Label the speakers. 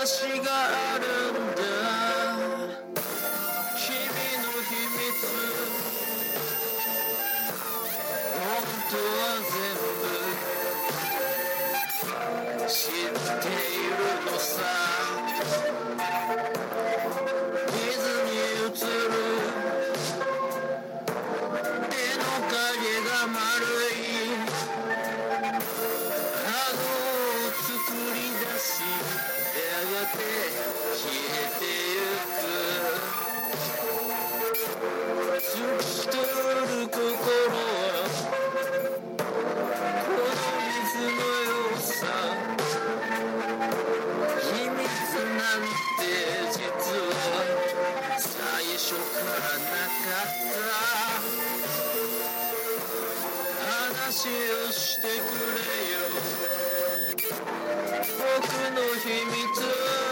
Speaker 1: があるんだ。君の秘密。本当は全部知っている。話をしてくれよ。僕の秘密